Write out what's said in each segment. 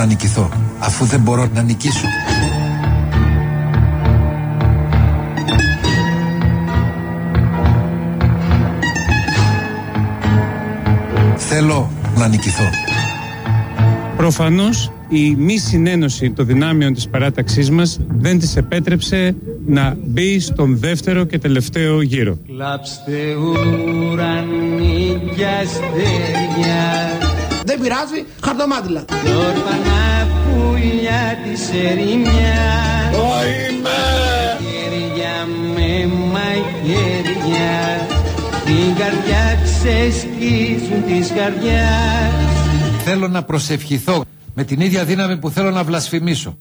να νικηθώ αφού δεν μπορώ να νικήσω. Θέλω να νικηθώ. Προφανώς η μη συνένωση των δυνάμεων της παράταξής μας δεν της επέτρεψε να μπει στον δεύτερο και τελευταίο γύρο. Κλάψτε ουρανί και αστέρια Δεν πειράζει, χαρτομάτιλα. Ορφανά πουλιά της ερημιάς Χέρια με μαχαίρια Την καρδιά ξεσκίζουν της καρδιάς Θέλω να προσευχηθώ με την ίδια δύναμη που θέλω να βλασφημίσω.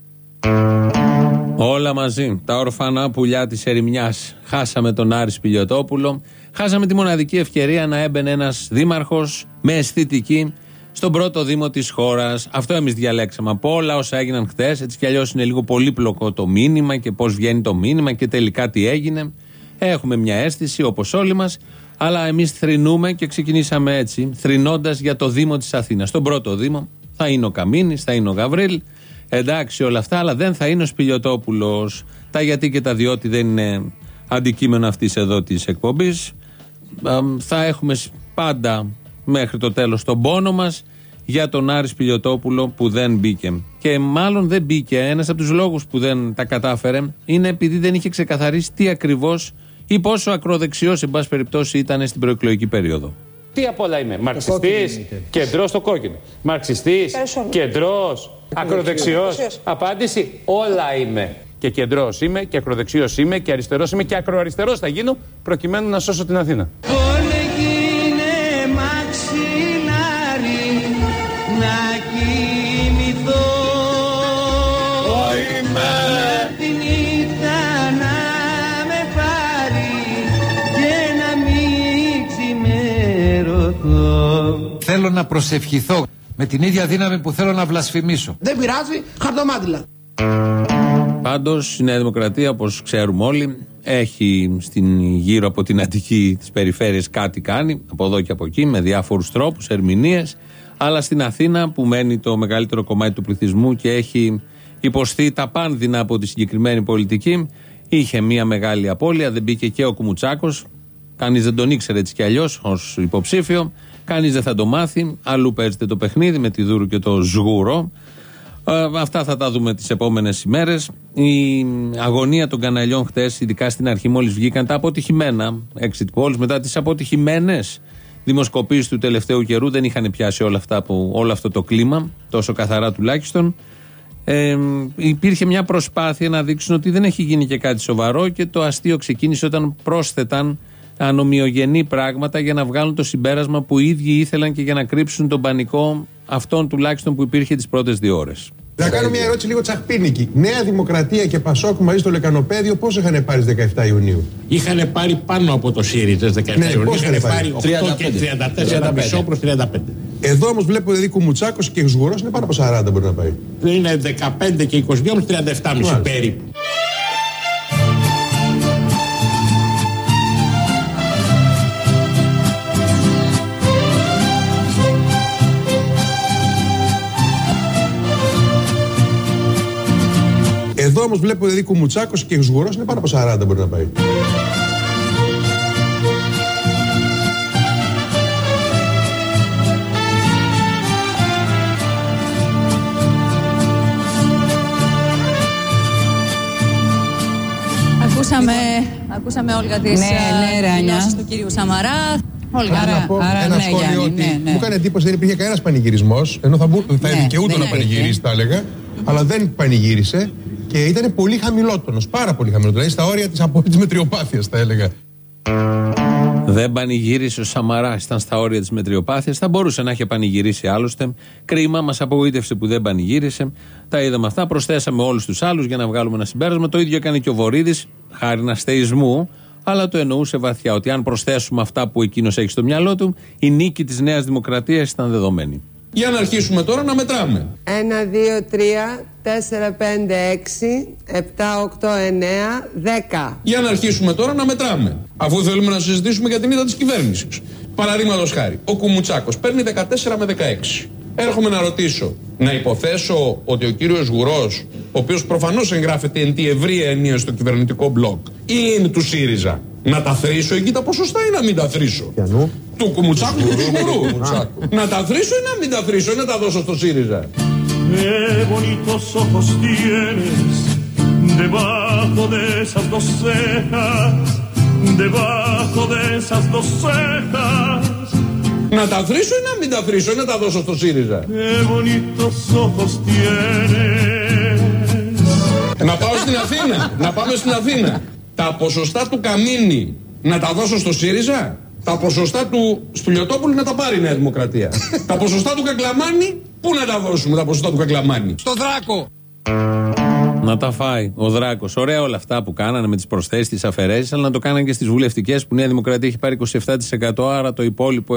Όλα μαζί. Τα ορφανά πουλιά της ερημιάς. Χάσαμε τον Άρης Σπιλιοτόπουλο. Χάσαμε τη μοναδική ευκαιρία να έμπαινε ένας δήμαρχος με αισθητική στον πρώτο Δήμο της χώρας. Αυτό εμείς διαλέξαμε. Από όλα όσα έγιναν χθες, έτσι κι αλλιώς είναι λίγο πολύπλοκο το μήνυμα και πώς βγαίνει το μήνυμα και τελικά τι έγινε. Έχουμε μια αίσθηση όπως όλοι μας, αλλά εμείς θρυνούμε και ξεκινήσαμε έτσι, θρυνώντας για το Δήμο της Αθήνας. Στον πρώτο Δήμο θα είναι ο Καμίνης, θα είναι ο Γαβρίλ. Εντάξει όλα αυτά, αλλά δεν θα είναι ο Σπιλιοτόπουλο. Τα γιατί και τα διότι δεν είναι αντικείμενο αυτής εδώ της εκπομπής. Θα έχουμε πάντα μέχρι το τέλος τον πόνο μας για τον Άρης Σπιλιοτόπουλο που δεν μπήκε. Και μάλλον δεν μπήκε. Ένας από τους λόγους που δεν τα κατάφερε είναι επειδή δεν είχε ξεκαθαρίσει τι ακριβώς ή πόσο ακροδεξιός, εν πάση περιπτώσει, ήταν στην προεκλογική περίοδο. Τι απ' όλα είμαι, Μαρξιστής, κεντρός στο κόκκινο. Μαρξιστής, κεντρός, ακροδεξιός. Απάντηση, όλα είμαι. Και κεντρός είμαι, και ακροδεξιός είμαι, και αριστερός είμαι, και ακροαριστερός θα γίνω, προκειμένου να σώσω την Αθήνα. Θέλω να προσευχηθώ με την ίδια δύναμη που θέλω να βλασφημίσω. Δεν πειράζει, χαρτομάτιλα. Πάντως η Νέα Δημοκρατία, όπως ξέρουμε όλοι, έχει στην, γύρω από την Αττική της περιφέρειας κάτι κάνει, από εδώ και από εκεί, με διάφορους τρόπους, ερμηνείες. Αλλά στην Αθήνα, που μένει το μεγαλύτερο κομμάτι του πληθυσμού και έχει υποστεί τα πάνδυνα από τη συγκεκριμένη πολιτική, είχε μια μεγάλη απώλεια. Δεν μπήκε και ο Κουμουτσάκος. Κανείς δεν τον ήξερε έτσι κι αλλιώς ως υποψήφιο. Κανείς δεν θα το μάθει. Αλλού παίζεται το παιχνίδι με τη Δούρου και το Σγούρο. Ε, αυτά θα τα δούμε τις επόμενες ημέρες. Η αγωνία των καναλιών χτες, ειδικά στην αρχή, μόλις βγήκαν τα αποτυχημένα exit polls, μετά τις αποτυχημένες δημοσκοπήσεις του τελευταίου καιρού, δεν είχαν πιάσει όλα αυτά που, όλο αυτό το κλίμα, τόσο καθαρά τουλάχιστον. Ε, υπήρχε μια προσπάθεια να δείξουν ότι δεν έχει γίνει και κάτι σοβαρό και το αστείο ξεκίνησε όταν πρόσθεταν ανομοιογενή πράγματα για να βγάλουν το συμπέρασμα που οι ίδιοι ήθελαν και για να κρύψουν τον πανικό αυτόν τουλάχιστον που υπήρχε τις πρώτες δύο ώρες. Να κάνω μια ερώτηση λίγο τσαχπίνικη. Νέα Δημοκρατία και Πασόκ μαζί στο Λεκανοπέδιο πόσο είχαν πάρει στις 17 Ιουνίου; Είχαν πάρει πάνω από το ΣΥΡΙΖΑ 17 Ναι, Ιουνίου. πώς Είχαν είχαν πάρει; 8 πάρει; και 34 μισό προς 35. Εδώ όμως βλέπω δηλαδή Κουμουτσάκος και Σγουρός είναι πάνω από 40 μπορεί να πάει. Είναι 15 και 22 όμως 37 μισή Μάλιστα. περίπου. Όμως βλέπω δηλαδή Κουμουτσάκος και Σγουρός είναι πάνω από 40 μπορεί να πάει. Ακούσαμε, ακούσαμε Όλγα τις Ναι, ναι, Ράνια. δηλώσεις του κύριου Σαμαρά. Όλγα. Άρα- Να πω άρα ένα ναι, σχόλιο Γιάννη, ότι ναι, ναι. μου έκανε εντύπωση δεν υπήρχε κανένας πανηγυρισμός, ενώ θα, μπου, θα Ναι, δικαιούταν δεν να υπήρχε. πανηγυρίσει, θα έλεγα, αλλά δεν πανηγύρισε και ήταν πολύ χαμηλότονος, πάρα πολύ χαμηλότονος. Δηλαδή στα όρια της απόλυτης μετριοπάθειας, θα έλεγα. Δεν πανηγύρισε ο Σαμαράς, ήταν στα όρια της μετριοπάθειας. Θα μπορούσε να είχε πανηγυρίσει άλλωστε. Κρίμα, μας απογοήτευσε που δεν πανηγύρισε. Τα είδαμε αυτά. Προσθέσαμε όλους τους άλλους για να βγάλουμε ένα συμπέρασμα. Το ίδιο έκανε και ο Βορύδης, χάρη αστεϊσμού, αλλά το εννοούσε βαθιά. Ότι αν προσθέσουμε αυτά που εκείνος έχει στο μυαλό του, η νίκη της Νέας Δημοκρατίας ήταν δεδομένη. Για να αρχίσουμε τώρα να μετράμε. 1, 2, 3, 4, 5, 6, 7, 8, 9, 10. Για να αρχίσουμε τώρα να μετράμε. Αφού θέλουμε να συζητήσουμε για την ήττα της κυβέρνησης. Παραδείγματος χάρη, ο Κουμουτσάκος παίρνει 14 με 16. Έρχομαι να ρωτήσω, να υποθέσω ότι ο κύριος Γουρός, ο οποίος προφανώς εγγράφεται εν τη ευρία ενία στο κυβερνητικό μπλοκ, ή είναι του ΣΥΡΙΖΑ, να τα θρήσω εκεί τα ποσοστά ή να μην τα θρήσω; Του Κουμουτσάκου και του Γουρού. να τα θρήσω ή να μην τα θρήσω ή να τα δώσω στο ΣΥΡΙΖΑ; Qué bonitos ojos tienes debajo de esas dos cejas, debajo de esas dos cejas. Να τα θρήσω ή να μην τα θρήσω ή να τα δώσω στο ΣΥΡΙΖΑ; Qué bonitos ojos tienes. Να πάω στην Αθήνα. να πάμε στην Αθήνα. Τα ποσοστά του Καμίνη να τα δώσω στο ΣΥΡΙΖΑ. Τα ποσοστά του Σπουλιοτόπουλου να τα πάρει η Νέα Δημοκρατία. τα ποσοστά του Κακλαμάνη, πού να τα δώσουμε τα ποσοστά του Κακλαμάνη; Στο δράκο. Να τα φάει ο Δράκος. Ωραία όλα αυτά που κάνανε με τις προσθέσεις, τις αφαιρέσεις, αλλά να το κάνανε και στις βουλευτικές που η Νέα Δημοκρατία έχει πάρει 27%, άρα το υπόλοιπο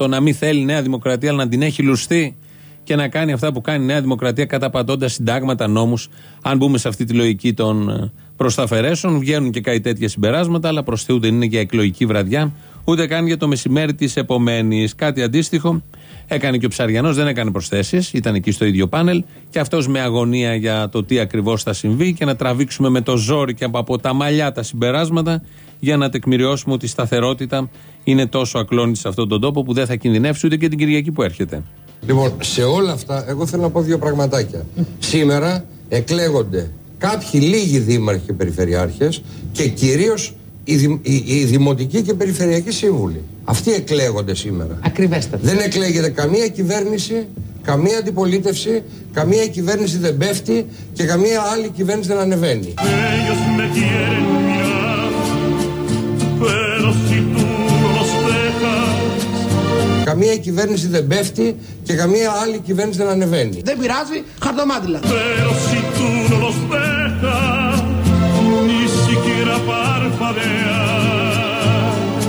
60-73% να μην θέλει η Νέα Δημοκρατία, αλλά να την έχει λουστεί και να κάνει αυτά που κάνει η Νέα Δημοκρατία καταπατώντας συντάγματα, νόμους. Αν μπούμε σε αυτή τη λογική των ε, προσταφαιρέσεων, βγαίνουν και κάτι τέτοια συμπεράσματα, αλλά προς Θεού δεν είναι για εκλογική βραδιά, ούτε καν για το μεσημέρι της επομένης. Κάτι αντίστοιχο έκανε και ο Ψαριανός, δεν έκανε προσθέσεις, ήταν εκεί στο ίδιο πάνελ και αυτός με αγωνία για το τι ακριβώς θα συμβεί και να τραβήξουμε με το ζόρι και από τα μαλλιά τα συμπεράσματα για να τεκμηριώσουμε ότι η σταθερότητα είναι τόσο ακλόνητη σε αυτόν τον τόπο που δεν θα κινδυνεύσει ούτε και την Κυριακή που έρχεται. Λοιπόν, σε όλα αυτά, εγώ θέλω να πω δύο πραγματάκια. Σήμερα εκλέγονται κάποιοι λίγοι δήμαρχοι και περιφερειάρχες και κυρίως οι, δη- οι, οι δημοτικοί και περιφερειακοί σύμβουλοι. Αυτοί εκλέγονται σήμερα. Ακριβέστατα. Δεν εκλέγεται καμία κυβέρνηση, καμία αντιπολίτευση, καμία κυβέρνηση δεν πέφτει και καμία άλλη κυβέρνηση δεν ανεβαίνει. Ellos me quieren mirar, pero si tú no los dejas, Καμία κυβέρνηση δεν πέφτει και καμία άλλη κυβέρνηση δεν ανεβαίνει. Δεν πειράζει, χαρτομάτιλα. Siquiera parpadear.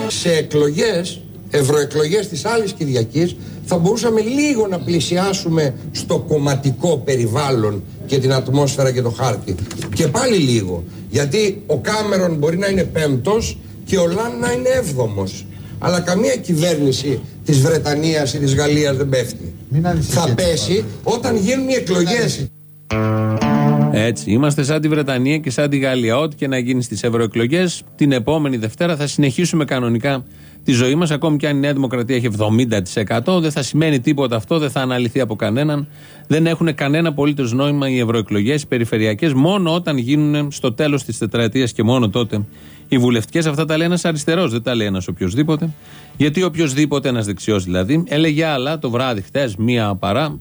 σε εκλογές, ευρωεκλογές της άλλης Κυριακής θα μπορούσαμε λίγο να πλησιάσουμε στο κομματικό περιβάλλον και την ατμόσφαιρα και το χάρτη. Και πάλι λίγο. Γιατί ο Κάμερον μπορεί να είναι πέμπτος και ο Λαν να είναι έβδομος. Αλλά καμία κυβέρνηση της Βρετανίας ή της Γαλλίας δεν πέφτει. Θα πέσει όταν γίνουν οι εκλογές. Έτσι, είμαστε σαν τη Βρετανία και σαν τη Γαλλία. Ό,τι και να γίνει στις ευρωεκλογές, την επόμενη Δευτέρα θα συνεχίσουμε κανονικά τη ζωή μας. Ακόμη και αν η Νέα Δημοκρατία έχει 70%, δεν θα σημαίνει τίποτα αυτό, δεν θα αναλυθεί από κανέναν. Δεν έχουν κανένα απολύτως νόημα οι ευρωεκλογές, οι περιφερειακές, μόνο όταν γίνουν στο τέλος της τετραετίας και μόνο τότε οι βουλευτικές. Αυτά τα λέει ένας αριστερός, δεν τα λέει ένας οποιοδήποτε. Γιατί οποιοδήποτε, ένας δεξιός δηλαδή, έλεγε άλλα το βράδυ χτες, μία παρά,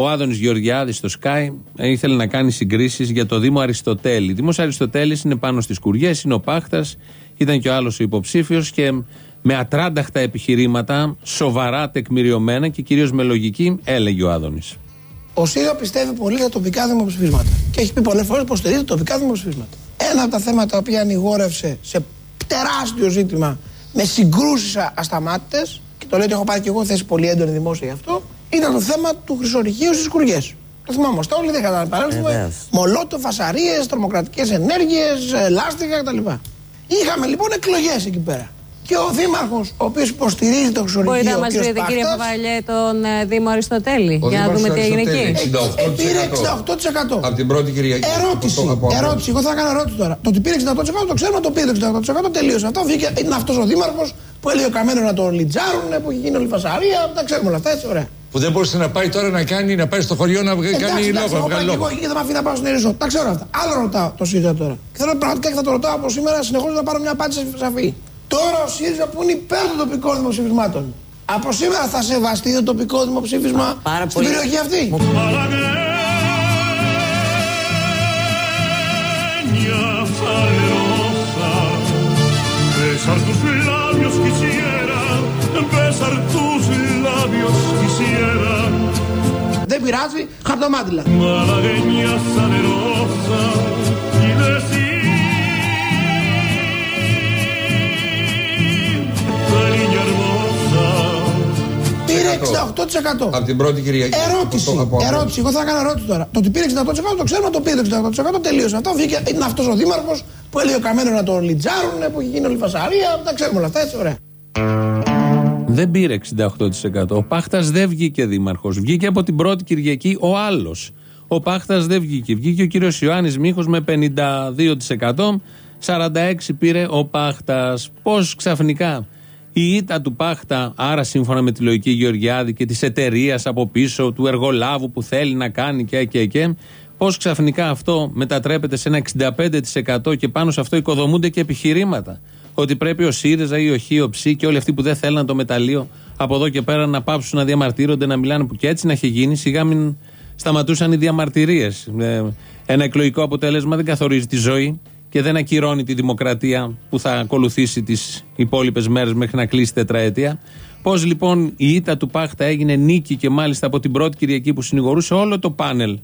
ο Άδωνης Γεωργιάδης στο Sky ε, ήθελε να κάνει συγκρίσεις για το Δήμο Αριστοτέλη. Δήμος Αριστοτέλης είναι πάνω στις κουριές, είναι ο Πάχτας, ήταν και ο άλλος ο υποψήφιος και με ατράνταχτα επιχειρήματα, σοβαρά τεκμηριωμένα και κυρίως με λογική, έλεγε ο Άδωνης. Ο ΣΥΡΙΖΑ πιστεύει πολύ στα τοπικά δημοψηφίσματα. Και έχει πει πολλές φορές πως στηρίζει τοπικά δημοψηφίσματα. Ένα από τα θέματα τα οποία ανηγόρευσε σε τεράστιο ζήτημα με συγκρούσεις ασταμάτητες, και το λέω ότι έχω πάρει και εγώ θέση πολύ έντονη δημόσια γι' αυτό, ήταν το θέμα του χρυσορυχείου στις κουριές. Το θυμάμαστε όλοι, δεν είχαμε να παρέλθουμε. Μολότο, φασαρίε, τρομοκρατικές ενέργειες, λάστιχα κτλ. Είχαμε λοιπόν εκλογές εκεί πέρα. Και ο Δήμαρχος, ο οποίος υποστηρίζει το χρυσορυχείο. Μπορείτε να ο μας κύριος πείτε, κύριε Πάχτας, Παπαλιέ, τον ε, Δήμο Αριστοτέλη, Ο για να Δήμαρχος δούμε τι έγινε Αριστοτέλη, εκεί. 68%. Ε, πήρε 68%. Από την πρώτη Κυριακή. Ερώτηση. Από- από- ερώτηση. Εγώ θα κάνω ερώτηση τώρα. Το ότι πήρε 68% το ξέρουμε, το πήρε 68% τελείωσε. Αυτό βγήκε. Είναι αυτός ο Δήμαρχος που έλεγε ο Καμένο να τον λιτζάρουν, που έχει γίνει όλη η φασαρία. Τα ξέρουμε όλα αυτά, έτσι ωραία. Που δεν μπορούσε να πάει τώρα να κάνει, να πάει στο χωριό να βγα- κάνει εντάξει, λόγο, να εγώ βγάλει πάω και λόγο. εγώ εκεί και δεν με αφήνει να πάω στην Ερυθρό. Τα ξέρω αυτά. Άλλο ρωτάω το ΣΥΡΙΖΑ τώρα. Και θέλω πραγματικά και θα το ρωτάω από σήμερα συνεχώς να πάρω μια απάντηση σαφή. Τώρα ο ΣΥΡΙΖΑ που είναι υπέρ των τοπικών δημοψηφισμάτων. Από σήμερα θα σεβαστεί το τοπικό δημοψήφισμα στην περιοχή αυτή. Malagueña salerosa, besar tus labios quisiera, besar tus Δεν πειράζει, χαρτομάτιλα. Malagueña salerosa, y decir, niña hermosa, Πήρε 68%. Από την πρώτη Κυριακή. Ερώτηση. Από- από- ερώτηση. Εγώ θα κάνω ερώτηση τώρα. Το ότι πήρε 68% το ξέρουμε, το πήρε 68% τελείωσε. Αυτό βγήκε. Είναι αυτός ο Δήμαρχος που έλεγε ο Καμένο να τον λιτζάρουν, που έχει γίνει όλη η φασαρία. Τα ξέρουμε όλα αυτά, έτσι ωραία. Δεν πήρε 68%. Ο Πάχτας δεν βγήκε δήμαρχος. Βγήκε από την πρώτη Κυριακή ο άλλος. Ο Πάχτας δεν βγήκε. Βγήκε ο κύριος Ιωάννης Μίχος με 52%. 46 πήρε ο Πάχτας. Πώς ξαφνικά η ήττα του Πάχτα, άρα σύμφωνα με τη λογική Γεωργιάδη και της εταιρείας από πίσω, του εργολάβου που θέλει να κάνει και και και, πώς ξαφνικά αυτό μετατρέπεται σε ένα 65% και πάνω σε αυτό οικοδομούνται και επιχειρήματα. Ότι πρέπει ο ΣΥΡΙΖΑ ή ο Χ, ο Ψ και όλοι αυτοί που δεν θέλουν το μεταλλείο από εδώ και πέρα να πάψουν να διαμαρτύρονται, να μιλάνε που και έτσι να έχει γίνει, σιγά μην σταματούσαν οι διαμαρτυρίες. Ένα εκλογικό αποτέλεσμα δεν καθορίζει τη ζωή και δεν ακυρώνει τη δημοκρατία που θα ακολουθήσει τις υπόλοιπες μέρες μέχρι να κλείσει τετραετία. Πώς λοιπόν η ήττα του Πάχτα έγινε νίκη και μάλιστα από την πρώτη Κυριακή που συνηγορούσε όλο το πάνελ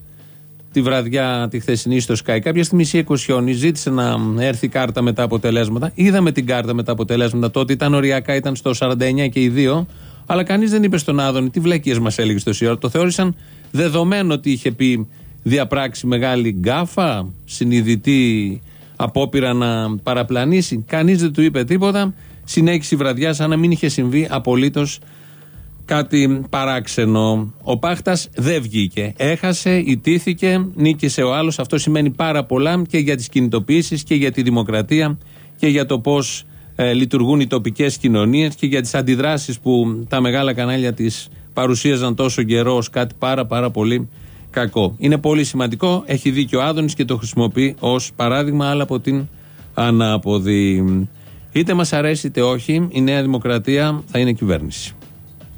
τη βραδιά τη χθεσινή στο Sky. Κάποια στιγμή η Εκοσιόνη ζήτησε να έρθει κάρτα με τα αποτελέσματα. Είδαμε την κάρτα με τα αποτελέσματα. Τότε ήταν οριακά, ήταν στο 49 και οι δύο. Αλλά κανείς δεν είπε στον Άδωνη τι βλακίες μας έλεγε στο ΣΥΟΡ. Το θεώρησαν δεδομένο ότι είχε πει διαπράξει μεγάλη γκάφα, συνειδητή απόπειρα να παραπλανήσει. Κανείς δεν του είπε τίποτα. Συνέχισε η βραδιά σαν να μην είχε συμβεί απολύτως κάτι παράξενο. Ο Πάχτας δεν βγήκε. Έχασε, ιτήθηκε, νίκησε ο άλλος. Αυτό σημαίνει πάρα πολλά και για τις κινητοποιήσεις και για τη δημοκρατία και για το πώς ε, λειτουργούν οι τοπικές κοινωνίες και για τις αντιδράσεις που τα μεγάλα κανάλια τη παρουσίαζαν τόσο καιρό ως κάτι πάρα πάρα πολύ κακό. Είναι πολύ σημαντικό. Έχει δίκιο ο Άδωνης και το χρησιμοποιεί ως παράδειγμα, αλλά από την ανάποδη. Είτε μας αρέσει είτε όχι, η Νέα Δημοκρατία θα είναι κυβέρνηση.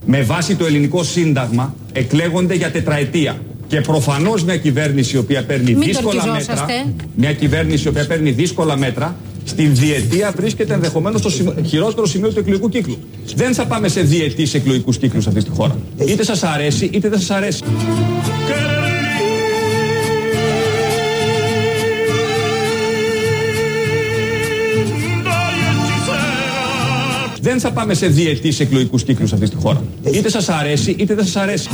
Με βάση το ελληνικό σύνταγμα εκλέγονται για τετραετία. Και προφανώς μια κυβέρνηση η οποία παίρνει Μην δύσκολα μέτρα. τορκιζόσαστε. Μια κυβέρνηση η οποία παίρνει δύσκολα μέτρα. Στην διετία βρίσκεται ενδεχομένως στο σημ- χειρότερο σημείο του εκλογικού κύκλου. Δεν θα πάμε σε διετής εκλογικούς κύκλους αυτή τη χώρα. Είτε σας αρέσει είτε δεν σας αρέσει. Δεν θα πάμε σε διετής εκλογικούς κύκλους αυτή τη χώρα. Είτε σας αρέσει είτε δεν σας αρέσει.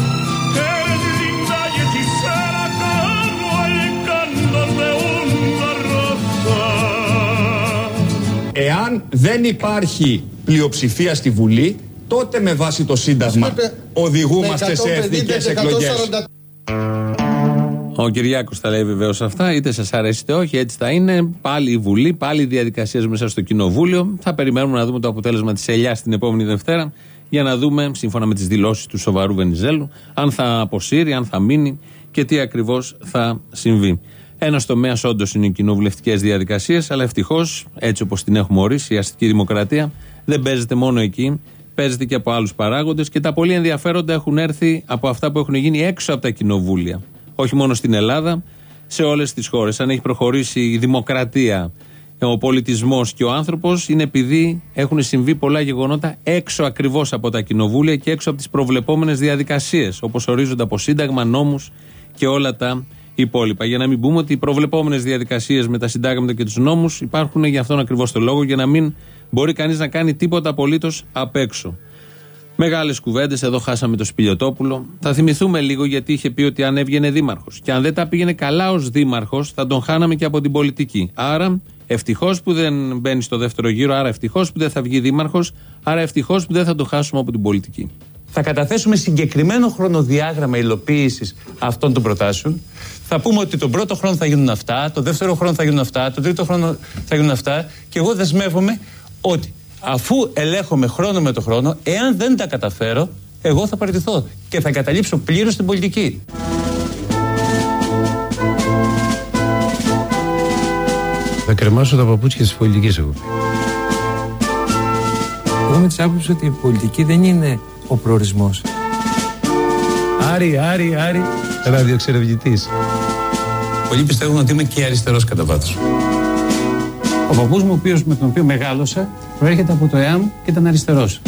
Εάν δεν υπάρχει πλειοψηφία στη Βουλή, τότε με βάση το Σύνταγμα οδηγούμαστε σε εθνικές εκλογές. Ο Κυριάκος τα λέει βεβαίως αυτά, είτε σας αρέσει είτε όχι, έτσι θα είναι. Πάλι η Βουλή, πάλι οι διαδικασίες μέσα στο Κοινοβούλιο. Θα περιμένουμε να δούμε το αποτέλεσμα της Ελιάς την επόμενη Δευτέρα για να δούμε, σύμφωνα με τις δηλώσεις του σοβαρού Βενιζέλου, αν θα αποσύρει, αν θα μείνει και τι ακριβώς θα συμβεί. Ένα τομέα όντως είναι οι κοινοβουλευτικές διαδικασίες, αλλά ευτυχώς, έτσι όπως την έχουμε ορίσει, η αστική δημοκρατία δεν παίζεται μόνο εκεί. Παίζεται και από άλλους παράγοντες και τα πολύ ενδιαφέροντα έχουν έρθει από αυτά που έχουν γίνει έξω από τα κοινοβούλια. Όχι μόνο στην Ελλάδα, σε όλες τις χώρες. Αν έχει προχωρήσει η δημοκρατία, ο πολιτισμός και ο άνθρωπος, είναι επειδή έχουν συμβεί πολλά γεγονότα έξω ακριβώς από τα κοινοβούλια και έξω από τις προβλεπόμενες διαδικασίες, όπως ορίζονται από Σύνταγμα, νόμους και όλα τα υπόλοιπα. Για να μην πούμε ότι οι προβλεπόμενες διαδικασίες με τα συντάγματα και τους νόμους υπάρχουν για αυτόν ακριβώς το λόγο, για να μην μπορεί κανείς να κάνει τίποτα απολύτως απ' έξω. Μεγάλες κουβέντες. Εδώ χάσαμε το Σπιλιοτόπουλο. Θα θυμηθούμε λίγο γιατί είχε πει ότι αν έβγαινε δήμαρχος. Και αν δεν τα πήγαινε καλά ως δήμαρχος, θα τον χάναμε και από την πολιτική. Άρα, ευτυχώς που δεν μπαίνει στο δεύτερο γύρο, άρα ευτυχώς που δεν θα βγει δήμαρχος, άρα ευτυχώς που δεν θα τον χάσουμε από την πολιτική. Θα καταθέσουμε συγκεκριμένο χρονοδιάγραμμα υλοποίησης αυτών των προτάσεων. Θα πούμε ότι τον πρώτο χρόνο θα γίνουν αυτά, τον δεύτερο χρόνο θα γίνουν αυτά, τον τρίτο χρόνο θα γίνουν αυτά. Και εγώ δεσμεύομαι ότι αφού ελέγχομαι χρόνο με το χρόνο, εάν δεν τα καταφέρω, εγώ θα παραιτηθώ και θα καταλήψω πλήρως την πολιτική. Θα κρεμάσω τα παπούτσια της πολιτικής εγώ. Εγώ είμαι τη άποψη ότι η πολιτική δεν είναι ο προορισμός. Άρη, Άρη, Άρη, ραδιοεξερευνητή. Πολλοί πιστεύουν ότι είμαι και αριστερός κατά βάθος. Ο παππούς μου, ο οποίος, με τον οποίο μεγάλωσα, προέρχεται από το ΕΑΜ και ήταν αριστερός.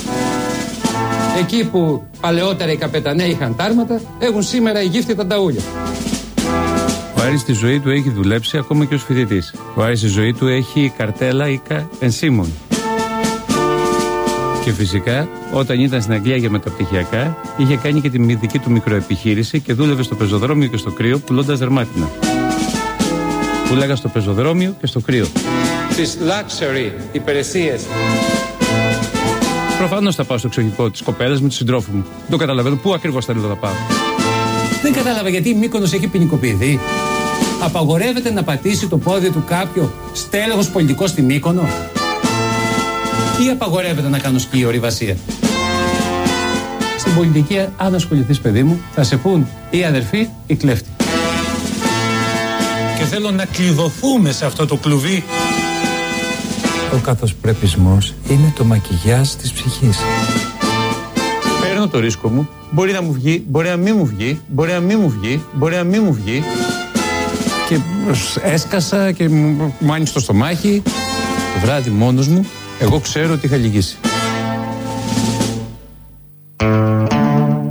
Εκεί που παλαιότερα οι καπεταναίοι είχαν τάρματα, έχουν σήμερα οι γύφτοι τα ταούλια. Ο Άρης στη ζωή του έχει δουλέψει ακόμα και ως φοιτητής. Ο Άρης στη ζωή του έχει καρτέλα οίκα ενσύμων. Και φυσικά, όταν ήταν στην Αγγλία για μεταπτυχιακά, είχε κάνει και τη δική του μικροεπιχείρηση και δούλευε στο πεζοδρόμιο και στο κρύο πουλώντας δερμάτινα. Πουλάγα στο πεζοδρόμιο και στο κρύο. Τις luxury υπηρεσίες. Προφανώς θα πάω στο εξωτερικό της κοπέλας με τους συντρόφους μου. Δεν το καταλαβαίνω. Πού ακριβώς θέλω να πάω; Δεν κατάλαβα γιατί η Μύκονος έχει ποινικοποιηθεί. Απαγορεύεται να πατήσει το πόδι του κάποιο στέλεχος πολιτικός στη Μύκονο; Ή απαγορεύεται να κάνω σκι ορειβασία; Στην πολιτική, αν ασχοληθείς, παιδί μου, θα σε πούν ή αδερφή ή κλέφτη. Και θέλω να κλειδωθούμε σε αυτό το κλουβί. Ο καθοσπρεπισμός είναι το μακιγιάζ της ψυχής. Παίρνω το ρίσκο μου. Μπορεί να μου βγει, μπορεί να μην μου βγει, μπορεί να μην μου βγει, μπορεί να μην μου βγει. Και έσκασα και μου, μου άνοιξε το στομάχι. Το βράδυ μόνος μου, εγώ ξέρω ότι είχα λυγίσει.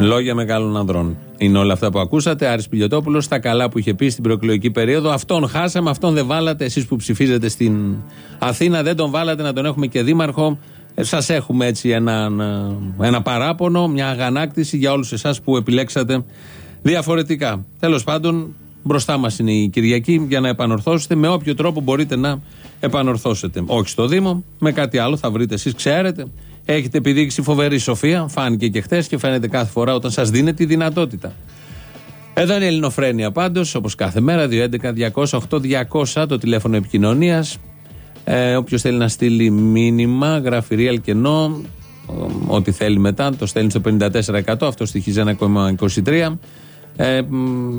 Λόγια μεγάλων ανδρών. Είναι όλα αυτά που ακούσατε. Άρης Πιλιοτόπουλος, στα καλά που είχε πει στην προεκλογική περίοδο. Αυτόν χάσαμε, αυτόν δεν βάλατε. Εσείς που ψηφίζετε στην Αθήνα δεν τον βάλατε να τον έχουμε και δήμαρχο. Σας έχουμε έτσι ένα, ένα παράπονο, μια αγανάκτηση για όλους εσάς που επιλέξατε διαφορετικά. Τέλος πάντων, μπροστά μας είναι η Κυριακή για να επανορθώσετε με όποιο τρόπο μπορείτε να επανορθώσετε. Όχι στο Δήμο, με κάτι άλλο θα βρείτε εσείς, ξέρετε. Έχετε επιδείξει φοβερή σοφία, φάνηκε και χθες και φαίνεται κάθε φορά όταν σας δίνεται τη δυνατότητα. Εδώ είναι η Ελληνοφρένεια πάντως, όπως κάθε μέρα, 211-208-200 το τηλέφωνο επικοινωνίας. Ε, Όποιος θέλει να στείλει μήνυμα, γράφει real κενό, ε, ό,τι θέλει μετά, το στέλνει στο 54%, αυτό στοιχίζει 1,23. Ε,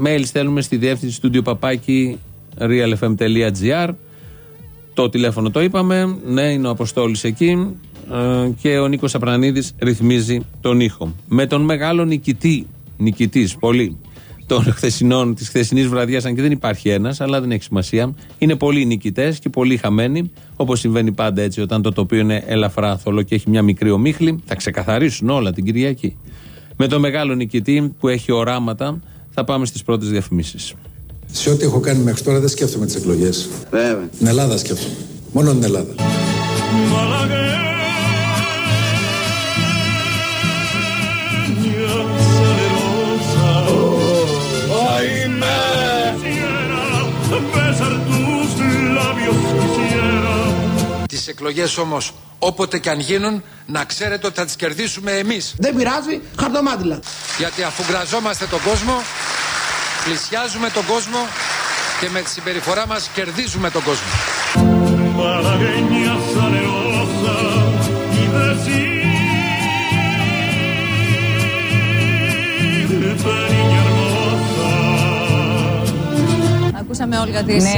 mail στέλνουμε στη διεύθυνση του παπάκι realfm.gr. Το τηλέφωνο το είπαμε. Ναι, είναι ο Αποστόλης εκεί. Ε, και ο Νίκος Απρανίδης ρυθμίζει τον ήχο. Με τον μεγάλο νικητή, νικητής πολύ, των χθεσινών, της χθεσινής βραδιάς, αν και δεν υπάρχει ένας, αλλά δεν έχει σημασία. Είναι πολλοί νικητές και πολλοί χαμένοι, όπως συμβαίνει πάντα έτσι όταν το τοπίο είναι ελαφρά θολό και έχει μια μικρή ομίχλη, θα ξεκαθαρίσουν όλα την Κυριακή. Με τον μεγάλο νικητή που έχει οράματα, θα πάμε στις πρώτες διαφημίσεις. Σε ό,τι έχω κάνει μέχρι τώρα δεν σκέφτομαι τις εκλογές. Βέβαια. Την Ελλάδα σκέφτομαι. Μόνο την Ελλάδα. Τις εκλογές όμως όποτε και αν γίνουν να ξέρετε ότι θα τις κερδίσουμε εμείς. Δεν πειράζει, χαρτομάτιλα. Γιατί αφού γραζόμαστε τον κόσμο, πλησιάζουμε τον κόσμο και με τη συμπεριφορά μας κερδίζουμε τον κόσμο. Malagueña salerosa y decirte niña hermosa Ακούσαμε Όλγα Ναι, τις ναι,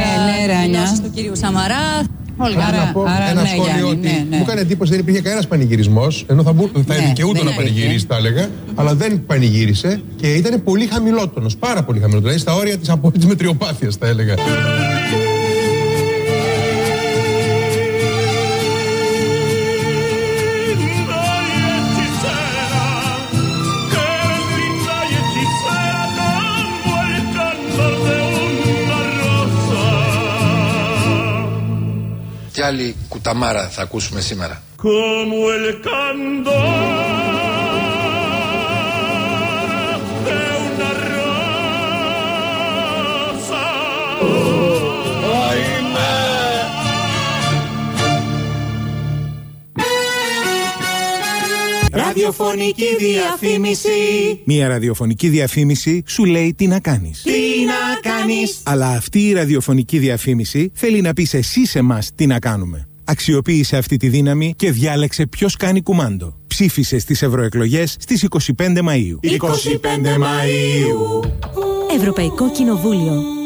ε, Ράνια. δηλώσεις του κυρίου Σαμαρά. Όλγα. Άρα, να πω άρα ένα ναι, σχόλιο Γιάννη, ότι ναι, ναι. μου έκανε εντύπωση δεν υπήρχε κανένας πανηγυρισμός, ενώ θα, μπου, θα Ναι, δικαιούταν δεν να υπήρχε. πανηγυρίσει, θα έλεγα, αλλά δεν πανηγύρισε και ήταν πολύ χαμηλότονος. Πάρα πολύ χαμηλότονος. Δηλαδή στα όρια της απόλυτης μετριοπάθειας, θα έλεγα. Τι άλλη κουταμάρα θα ακούσουμε σήμερα. como el candor Ραδιοφωνική διαφήμιση. Μία ραδιοφωνική διαφήμιση σου λέει τι να κάνεις. Τι να κάνεις. Αλλά αυτή η ραδιοφωνική διαφήμιση θέλει να πεις εσύ σε μας τι να κάνουμε. Αξιοποίησε αυτή τη δύναμη και διάλεξε ποιος κάνει κουμάντο. Ψήφισε στις ευρωεκλογές στις 25 Μαΐου. 25 Μαΐου. Ευρωπαϊκό Κοινοβούλιο.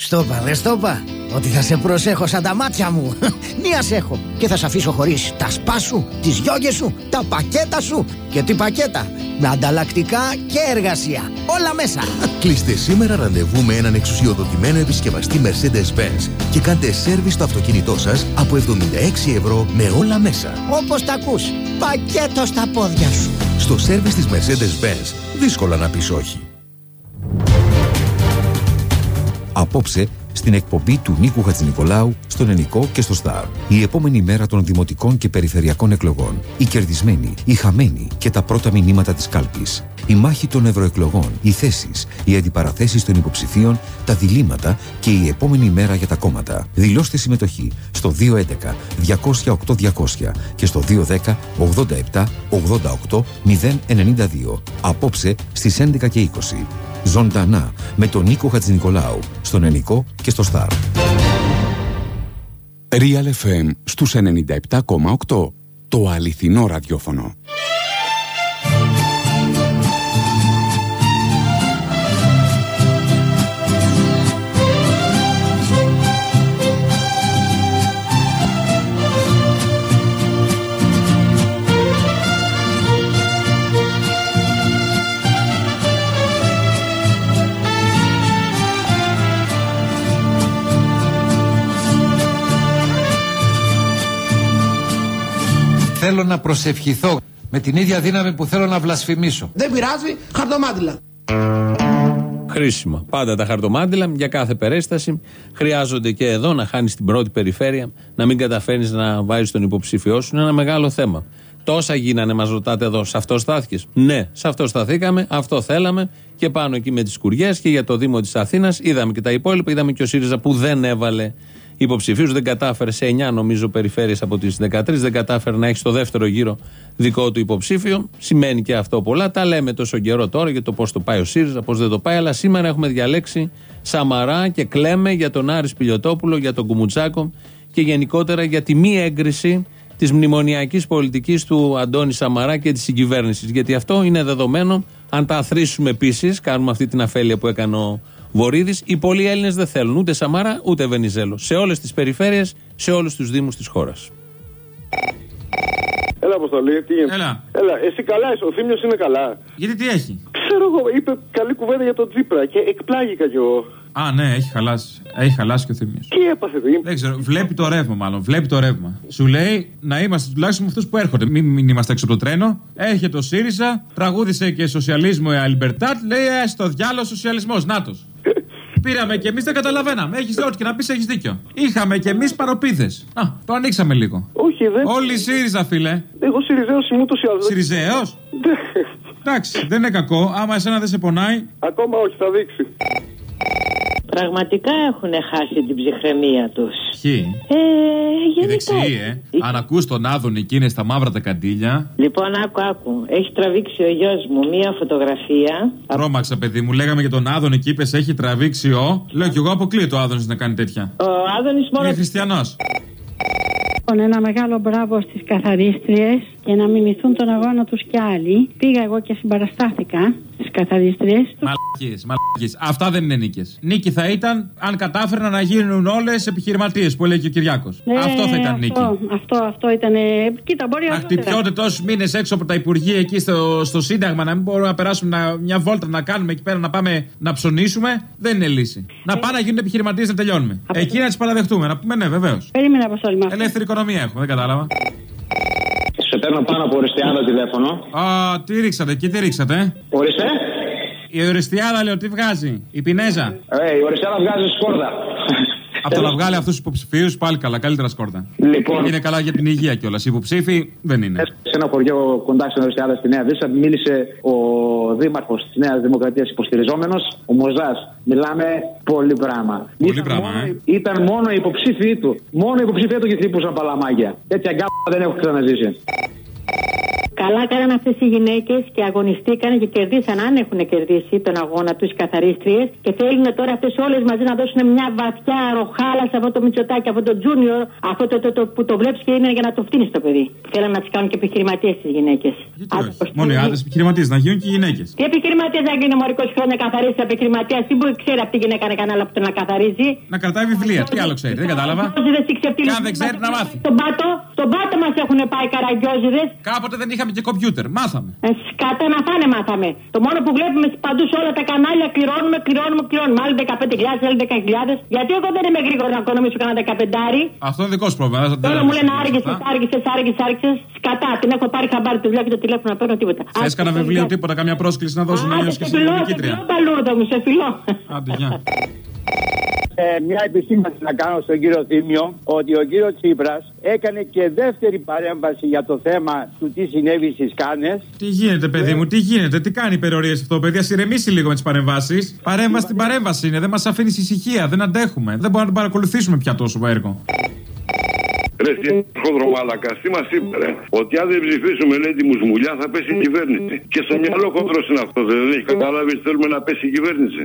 Στόπα, δε στόπα. Ότι θα σε προσέχω σαν τα μάτια μου. Μία σε έχω. Και θα σε αφήσω χωρίς τα σπά σου, τις γιόγες σου, τα πακέτα σου. Και τι πακέτα. Με ανταλλακτικά και εργασία. Όλα μέσα. Κλείστε σήμερα ραντεβού με έναν εξουσιοδοτημένο επισκευαστή Mercedes-Benz και κάντε σέρβις στο αυτοκίνητό σας από 76 ευρώ με όλα μέσα. Όπως τα ακούς. Πακέτο στα πόδια σου. Στο σέρβις της Mercedes-Benz δύσκολα να πεις όχι. Απόψε στην εκπομπή του Νίκου Χατζηνικολάου, στον Ενικό και στο Σταρ. Η επόμενη μέρα των δημοτικών και περιφερειακών εκλογών. Οι κερδισμένοι, οι χαμένοι και τα πρώτα μηνύματα της κάλπης. Η μάχη των ευρωεκλογών, οι θέσεις, οι αντιπαραθέσεις των υποψηφίων, τα διλήμματα και η επόμενη μέρα για τα κόμματα. Δηλώστε συμμετοχή στο 211 208 200 και στο 210 87 88 092. Απόψε στις 11 και 20. Ζωντανά με τον Νίκο Χατζηνικολάου, στον Ενικό και στο Σταρ. Real FM στους 97,8. Το αληθινό ραδιόφωνο. Θέλω να προσευχηθώ με την ίδια δύναμη που θέλω να βλασφημίσω. Δεν πειράζει, χαρτομάτιλα. Χρήσιμα. Πάντα τα χαρτομάτιλα για κάθε περίσταση χρειάζονται και εδώ να χάνεις την πρώτη περιφέρεια, να μην καταφέρει να βάζεις τον υποψήφιό σου. Είναι ένα μεγάλο θέμα. Τόσα γίνανε, μας ρωτάτε εδώ. Σε αυτό στάθηκες; Ναι, σε αυτό σταθήκαμε, αυτό θέλαμε και πάνω εκεί με τις κουριές και για το Δήμο της Αθήνας. Είδαμε και τα υπόλοιπα, είδαμε και ο ΣΥΡΙΖΑ που δεν έβαλε υποψηφίους. Δεν κατάφερε σε 9 νομίζω περιφέρειες από τις 13, δεν κατάφερε να έχει στο δεύτερο γύρο δικό του υποψήφιο. Σημαίνει και αυτό πολλά. Τα λέμε τόσο καιρό τώρα για το πώς το πάει ο ΣΥΡΙΖΑ, πώς δεν το πάει. Αλλά σήμερα έχουμε διαλέξει Σαμαρά και κλαίμε για τον Άρης Πιλιοτόπουλο, για τον Κουμουτσάκο και γενικότερα για τη μη έγκριση της μνημονιακής πολιτικής του Αντώνη Σαμαρά και της συγκυβέρνησης. Γιατί αυτό είναι δεδομένο. Αν τα αθροίσουμε επίσης, κάνουμε αυτή την αφέλεια που έκανε ο Βορύδης, οι πολλοί Έλληνες δεν θέλουν ούτε Σαμάρα ούτε Βενιζέλο. Σε όλες τις περιφέρειες, σε όλους τους Δήμους της χώρας. Έλα, Αποστολή, τι γίνεται; Έλα. Έλα, εσύ καλά είσαι, ο Θήμιος είναι καλά. Γιατί τι έχει; Ξέρω εγώ, είπε καλή κουβέντα για τον Τζίπρα και εκπλάγηκα κι εγώ. Α, ναι, έχει χαλάσει. Έχει χαλάσει και ο Θήμιος. Τι έπαθε, τι; Δεν ξέρω, βλέπει το ρεύμα μάλλον. Βλέπει το ρεύμα. Σου λέει να είμαστε τουλάχιστον με αυτούς που έρχονται. Μην, μην είμαστε έξω από το τρένο. Έρχεται ο ΣΥΡΙΖΑ, τραγούδισε και σοσιαλισμό η Αλιμπερτάτ. Λέει ε, στο διάλογο σοσιαλισμός. Νάτο. Πήραμε και εμείς δεν καταλαβαίναμε. Έχεις ό,τι και να πεις, έχεις δίκιο. Είχαμε και εμείς παροπίδες. Α, το ανοίξαμε λίγο. Όχι, δεν. Όλοι ΣΥΡΙΖΑ, φίλε. Εγώ Σιριζέο είμαι ούτως ή άλλως. Σιριζέο; Εντάξει, δεν είναι κακό. Άμα εσένα δεν σε πονάει. Ακόμα όχι, θα δείξει. Πραγματικά έχουν χάσει την ψυχραιμία τους. Ποιοι; Ε, Οι γενικά. δεξιοί, ε. Αν ακούς τον Άδωνη και είναι στα μαύρα τα καντήλια. Λοιπόν, άκου, άκου. Έχει τραβήξει ο γιος μου μία φωτογραφία. Τρώμαξα, παιδί μου. Λέγαμε για τον Άδωνη και είπε έχει τραβήξει ο. Λέω κι εγώ αποκλείεται ο Άδωνης να κάνει τέτοια. Ο Άδωνης μόνο. Είναι χριστιανός. Λοιπόν, ένα μεγάλο μπράβο στις καθαρίστριες και να μιμηθούν τον αγώνα τους κι άλλοι. Πήγα εγώ και συμπαραστάθηκα στις καθαρίστριες. Μαλακίες, μαλακίες. Αυτά δεν είναι νίκες. Νίκη θα ήταν αν κατάφεραν να γίνουν όλες επιχειρηματίες που έλεγε και ο Κυριάκος. Ναι, αυτό θα ήταν νίκη. Αυτό, αυτό, αυτό ήταν. Κοίτα, μπορεί Να αργότερα. χτυπιώνται τόσους μήνες έξω από τα Υπουργεία εκεί στο, στο Σύνταγμα, να μην μπορούμε να περάσουμε να- μια βόλτα να κάνουμε εκεί πέρα να πάμε να ψωνίσουμε, δεν είναι λύση. Να πάνε να γίνουν επιχειρηματίες να τελειώνουμε. Εκεί να τις παραδεχτούμε, να πούμε ναι, βεβαίως. Περίμενα, Αποστόλη μας. Ελεύθερη οικονομία έχουμε, δεν κατάλαβα. Σε παίρνω πάνω από οριστιάδα τηλέφωνο. Α, τι ρίξατε, εκεί τι ρίξατε. ε; Ορίστε. Η οριστιάδα λέω, τι βγάζει. Η Πινέζα. Ε, η οριστιάδα βγάζει σκόρδα. Από το να βγάλει αυτούς τους υποψηφίους, πάλι καλά, καλύτερα σκόρτα. Λοιπόν. Είναι καλά για την υγεία κιόλας. Οι υποψήφοι δεν είναι. Σε ένα χωριό κοντά στην Οριστιάδα στη Νέα Βίσα μίλησε ο δήμαρχος της Νέας Δημοκρατίας υποστηριζόμενος, ο Μοζά. Μιλάμε πολύ πράγμα. Πολύ Ήταν πράγμα, μόνο- ε. Ήταν μόνο οι υποψήφοι του. Μόνο οι υποψήφοι του και χτυπούσαν παλαμάκια. Τέτοια γκάπα δεν έχω ξαναζήσει. Καλά κάναν αυτές οι γυναίκες και αγωνιστήκαν και κερδίσαν, αν έχουν κερδίσει τον αγώνα τους οι καθαρίστριες. Και θέλουν τώρα αυτές όλες μαζί να δώσουν μια βαθιά ροχάλα σε αυτό το μυτσοτάκι, αυτό το τζούνιο, αυτό το, το, το, που το βλέπεις και είναι για να το φτύνεις το παιδί. Θέλουν να τις κάνουν και επιχειρηματίες τις γυναίκες. Μόνο οι άντρες επιχειρηματίες, να γίνουν και οι γυναίκες. Τι επιχειρηματίες να γίνει μωρικό χρόνια καθαρίσει επιχειρηματίας, τι μπορεί ξέρει αυτή η γυναίκα να κάνει άλλο από το να καθαρίζει; Να κρατάει βιβλία, τι άλλο ξέρει, δεν κατάλαβα. Και αν δεν ξέρει να μάθει. Στον πάτο, στον πάτο μας έχουν πάει καραγκιόζιδε. Κάποτε δεν είχαμε και κομπιούτερ, μάθαμε. Ε, σκατά να φάνε μάθαμε. Το μόνο που βλέπουμε παντού σε όλα τα κανάλια κληρώνουμε, κληρώνουμε, κληρώνουμε. Άλλοι 15.000, άλλοι 10.000. Γιατί εγώ δεν είμαι γρήγορο να οικονομήσω κανένα 15. Αυτό είναι δικό σου πρόβλημα. δεν θα Τώρα το μου λένε λέμε άργησες, αυτά. άργησες, άργησες, άργησες. Σκατά, την έχω πάρει χαμπάρι του και το τηλέφωνο να παίρνω τίποτα. Θε κανένα βιβλίο, τίποτα, καμιά πρόσκληση να δώσουν να νιώσεις και Σε στην φιλό, σε νικήτρια. φιλό, παλούδο μου, σε φιλό. Άντε, γεια. Ε, μια επισήμανση να κάνω στον κύριο Θήμιο ότι ο κύριος Τσίπρας έκανε και δεύτερη παρέμβαση για το θέμα του τι συνέβη στις Κάνες. Τι γίνεται, παιδί μου, τι γίνεται, τι κάνει υπερορίε αυτό, παιδί. Α ηρεμήσει λίγο με τις παρεμβάσεις. Παρέμβαση την παρέμβαση είναι, δεν μας αφήνει ησυχία, δεν αντέχουμε. Δεν μπορούμε να την παρακολουθήσουμε πια τόσο έργο. Ρε, τι χοντρομάλακα, τι μας είπε, ρε. Ότι αν δεν ψηφίσουμε, λέει τη μουσμουλιά, θα πέσει η κυβέρνηση. Και στο μυαλό χοντρός είναι αυτό, δεν έχει καταλάβει ότι θέλουμε να πέσει η κυβέρνηση.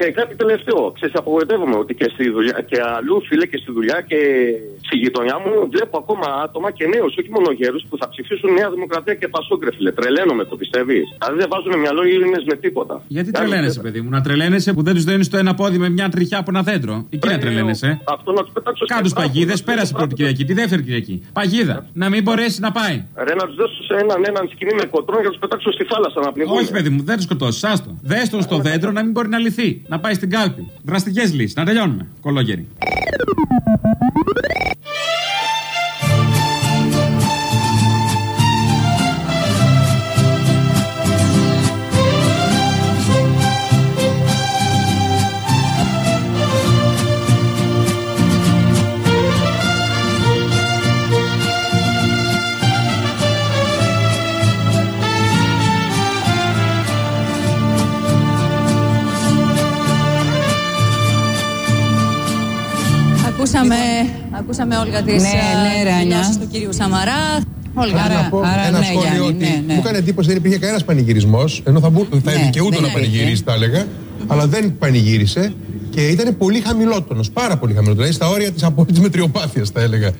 Και κάτι τελευταίο. Ξέρεις, απογοητεύομαι ότι και, στη δουλειά, και αλλού, φίλε, και στη δουλειά και στη γειτονιά μου βλέπω ακόμα άτομα και νέους, όχι μόνο γέρους, που θα ψηφίσουν Νέα Δημοκρατία και Πασόκρε, φίλε. Τρελαίνομαι, το πιστεύεις; Δηλαδή δεν βάζουν μυαλό οι Έλληνες με τίποτα. Γιατί τρελαίνεσαι, παιδί μου, να τρελαίνεσαι που δεν τους δίνεις το ένα πόδι με μια τριχιά από ένα δέντρο. Εκεί να τρελαίνεσαι. Αυτό να τους πετάξω Κάντου παγίδες, πέρασε πρώτη Κυριακή, τη δεύτερη Κυριακή. Παγίδα, να μην μπορέσει να πάει. Ρε να τους δώσω σε έναν έναν σκηνή με κοτρόν και να τους πετάξω στη θάλασσα να πνιγούν. Όχι, παιδί μου, δεν τους σκοτώσεις, άστο. Δέστο στο δέντρο να μην μπορεί να λυθεί. Να πάει στην κάλπη. Δραστικέ λύσεις. Να τελειώνουμε. Κολόγεροι. Ακούσαμε Όλγα τις Ναι, ναι, ε, Ράνια. δηλώσεις του κυρίου Σαμαρά. Όλγα, Άρα- να πω άρα ένα ναι, σχόλιο Γιάννη, ότι ναι, ναι. μου έκανε εντύπωση δεν υπήρχε κανένας πανηγυρισμός, ενώ θα, μπου, θα Ναι, δικαιούταν δεν να υπήρχε. πανηγυρίσει, θα έλεγα. Αλλά δεν πανηγύρισε και ήταν πολύ χαμηλότονος. Πάρα πολύ χαμηλότονος. Δηλαδή στα όρια της απόλυτης μετριοπάθειας, θα έλεγα.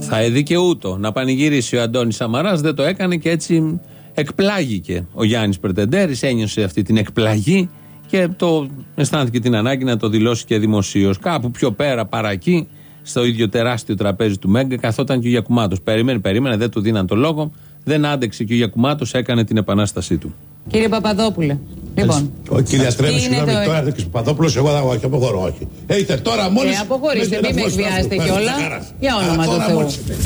Θα εδικαιούτο να πανηγυρίσει ο Αντώνης Σαμαράς, δεν το έκανε και έτσι εκπλάγηκε. Ο Γιάννης Περτεντέρη ένιωσε αυτή την εκπλαγή και το αισθάνθηκε την ανάγκη να το δηλώσει και δημοσίως. Κάπου πιο πέρα, παρακεί, στο ίδιο τεράστιο τραπέζι του Μέγκα, καθόταν και ο Γιακουμάτος. Περίμενε, περίμενε, δεν του δίναν το λόγο. Δεν άντεξε και ο Γιακουμάτος έκανε την επανάστασή του. Κύριε Παπαδόπουλε. Λοιπόν. Ο κύριε Αστρέμι, τι είναι συγγνώμη, το- τώρα δεν ο Παπαδόπουλος, εγώ δεν όχι, αποχωρώ, όχι. Έχετε τώρα μόλι. Ε, αποχωρήστε, μην με εκβιάζετε κιόλα. Για όνομα του Θεού.